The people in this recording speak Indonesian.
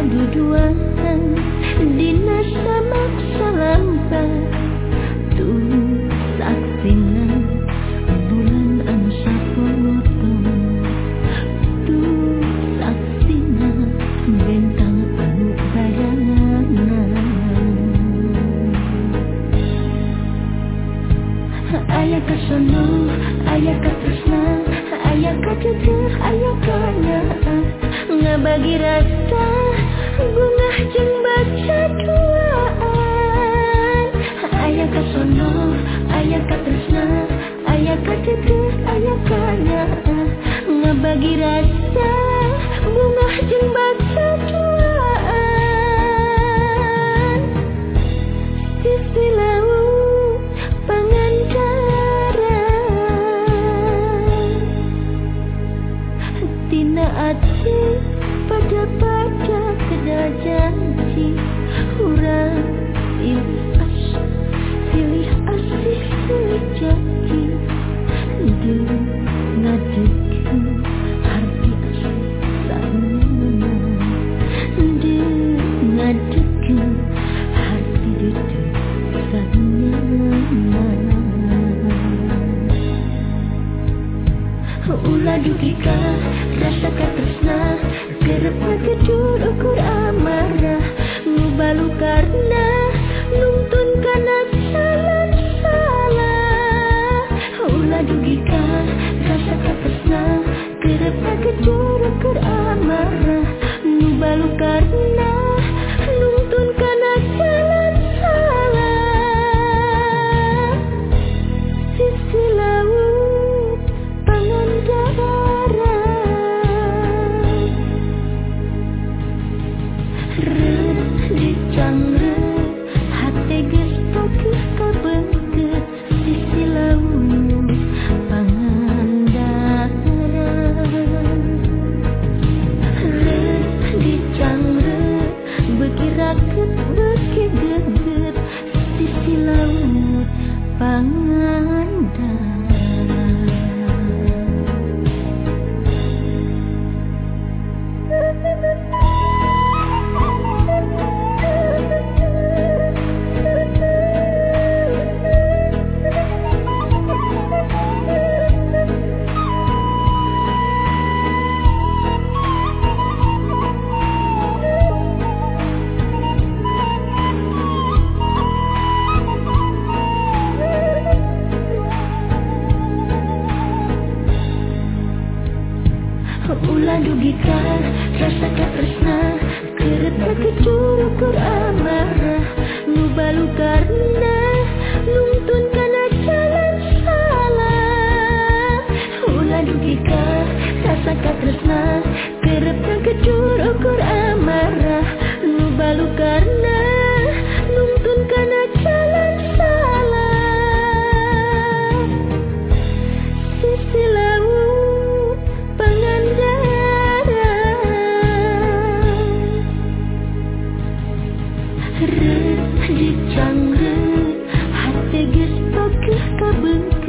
adu duaan di nasa maksa lampa tuh saksinan bulan angsa potong tuh saksinan bentang anu bayangan ayah kasono ayah katresna ayah kacucu ayah kanyaan ngabagi rasa titik tanya-tanya ah, Ngebagi rasa. Padu di ka, rasa katrasna, kerap mata Jika and